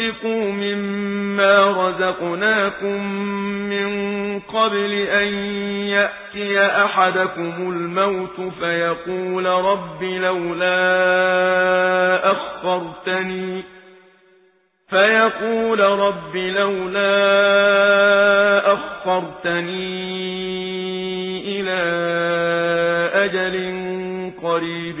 وأنفقوا مما رزقناكم من قبل أن يأتي أحدكم الموت فيقول رب لولا أخرتني فيقول رب لولا أخرتني إلى أجل قريب